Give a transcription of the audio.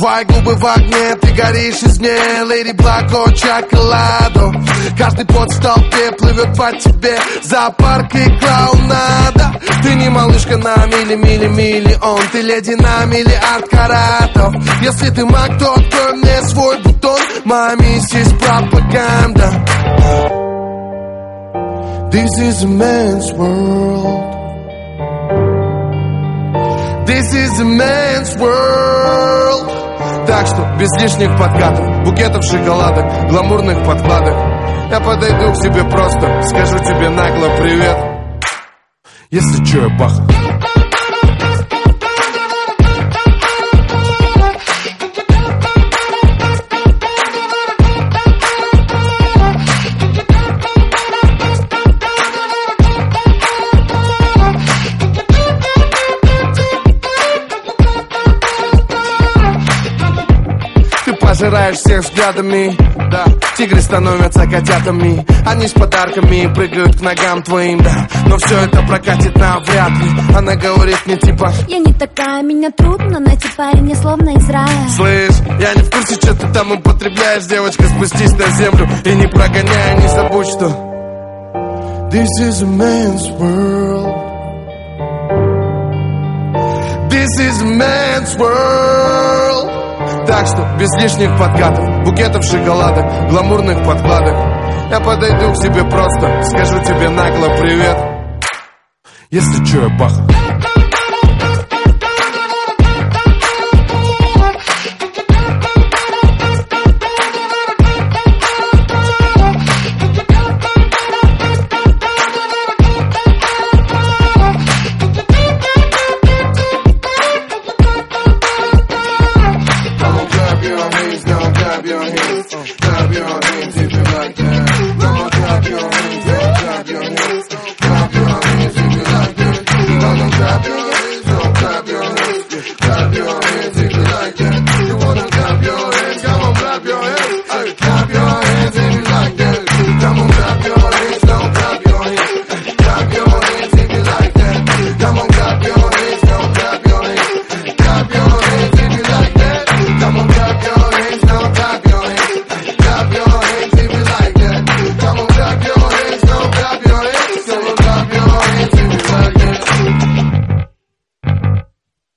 Твои губы в огне, ты горишь из мне Леди Блако, чоколадо. Каждый пот в толпе плывет по тебе. Зоопарк и клоунада. Ты не малышка на мили-мили-миллион Ты леди на миллиард каратов. Если ты маг, то открой мне свой бутон. Моя миссия пропаганда. This is a man's world Is a man's world. Так что без лишних подкатов Букетов шоколадок, гламурных подкладок Я подойду к тебе просто Скажу тебе нагло привет. Если чё, я баха пожираешь всех взглядами. Да, тигры становятся котятами. Они с подарками прыгают к ногам твоим, да Но все это прокатит навряд ли. Она говорит мне типа Я не такая, меня трудно найти парень, я словно из рая. Слышь, я не в курсе, что ты там употребляешь Девочка, спустись на землю и не прогоняй Не забудь, что This is a man's world This is a man's world так что без лишних подкатов Букетов шоколадок, гламурных подкладок Я подойду к тебе просто Скажу тебе нагло привет. Если чё, я баха